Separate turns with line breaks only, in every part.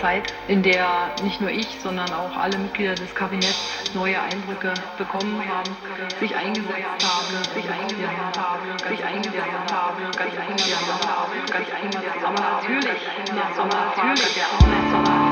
Zeit, in der nicht nur ich, sondern auch alle Mitglieder des Kabinetts neue Eindrücke bekommen haben, sich eingesetzt haben, sich eingesetzt haben, sich eingesetzt haben, sich eingesetzt haben, ganz eingesetzt haben. Aber natürlich, aber natürlich,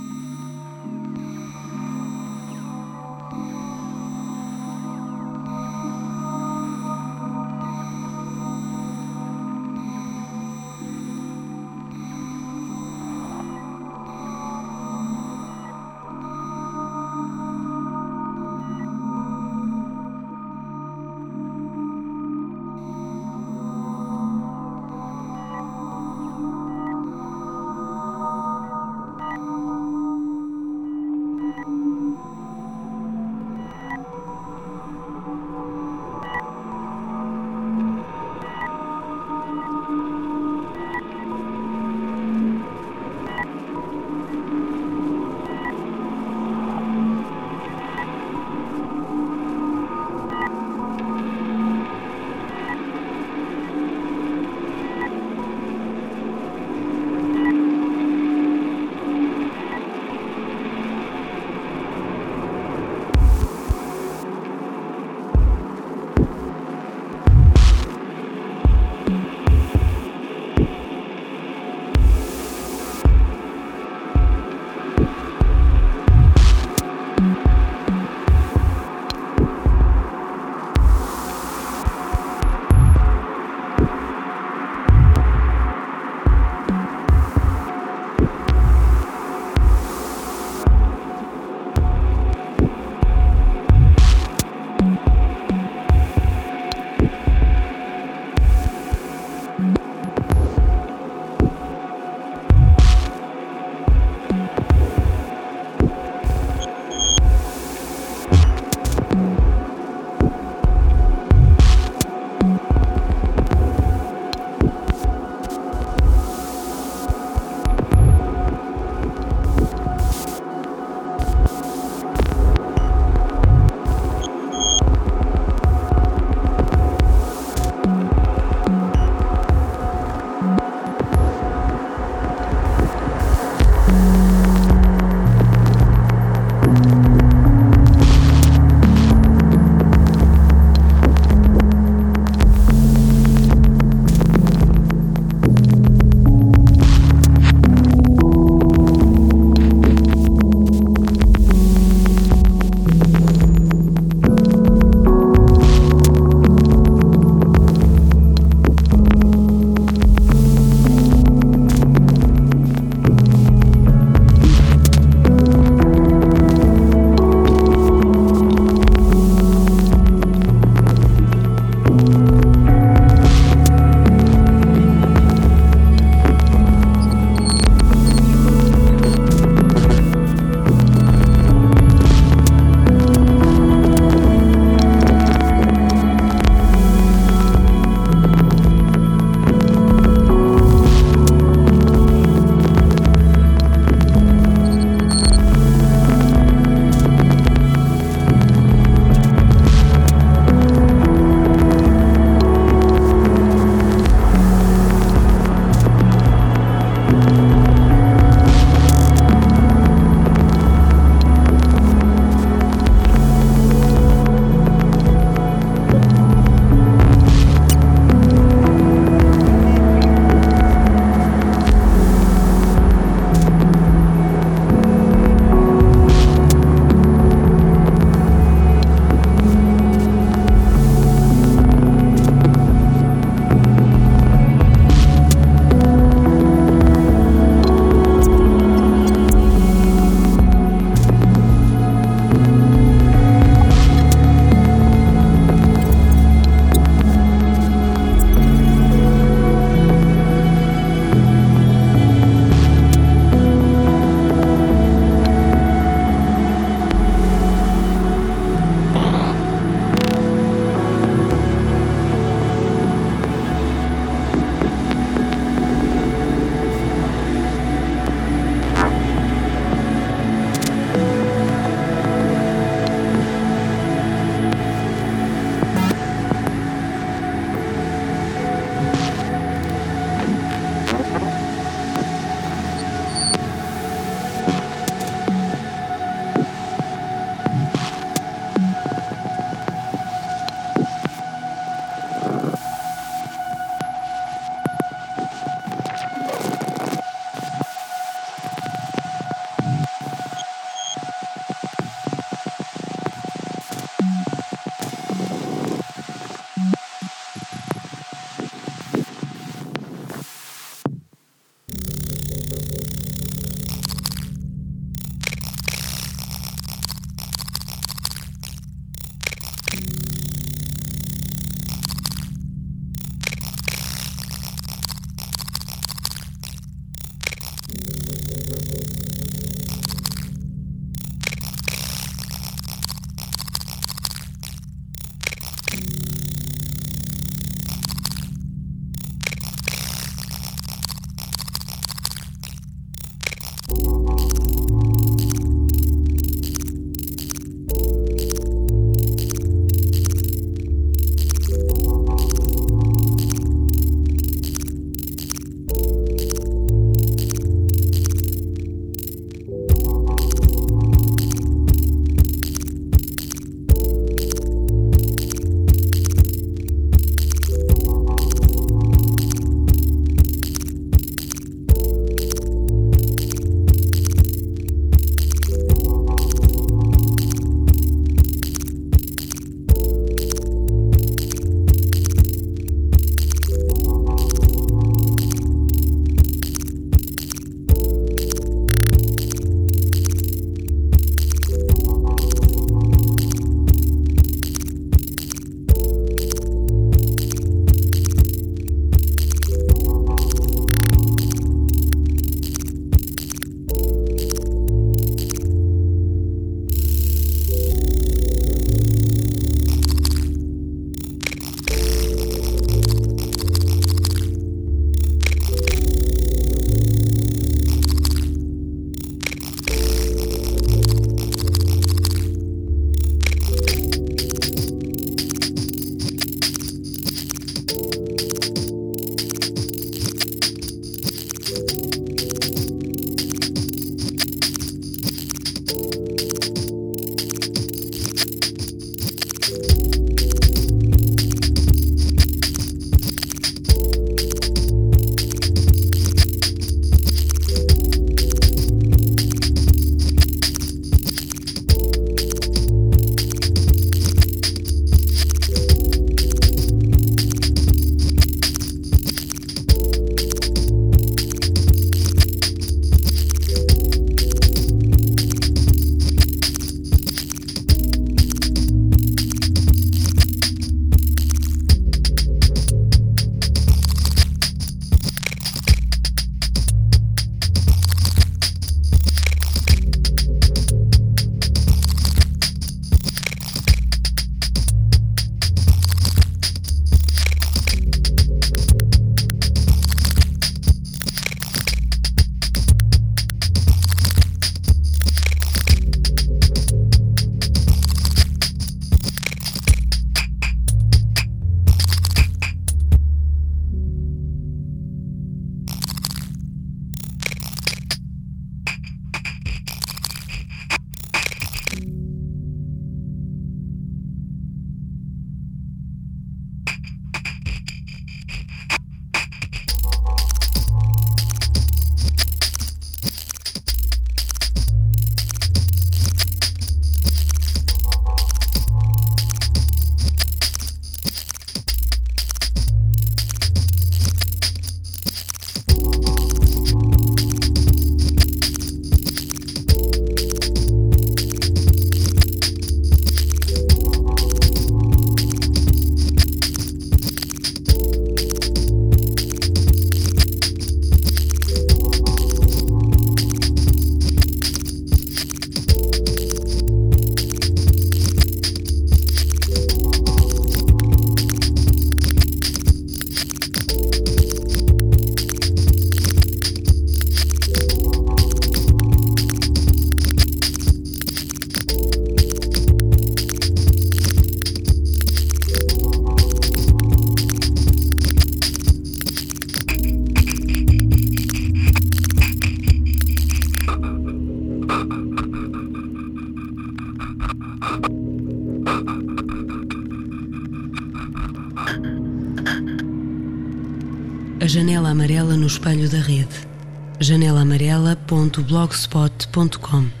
www.blogspot.com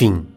Fim.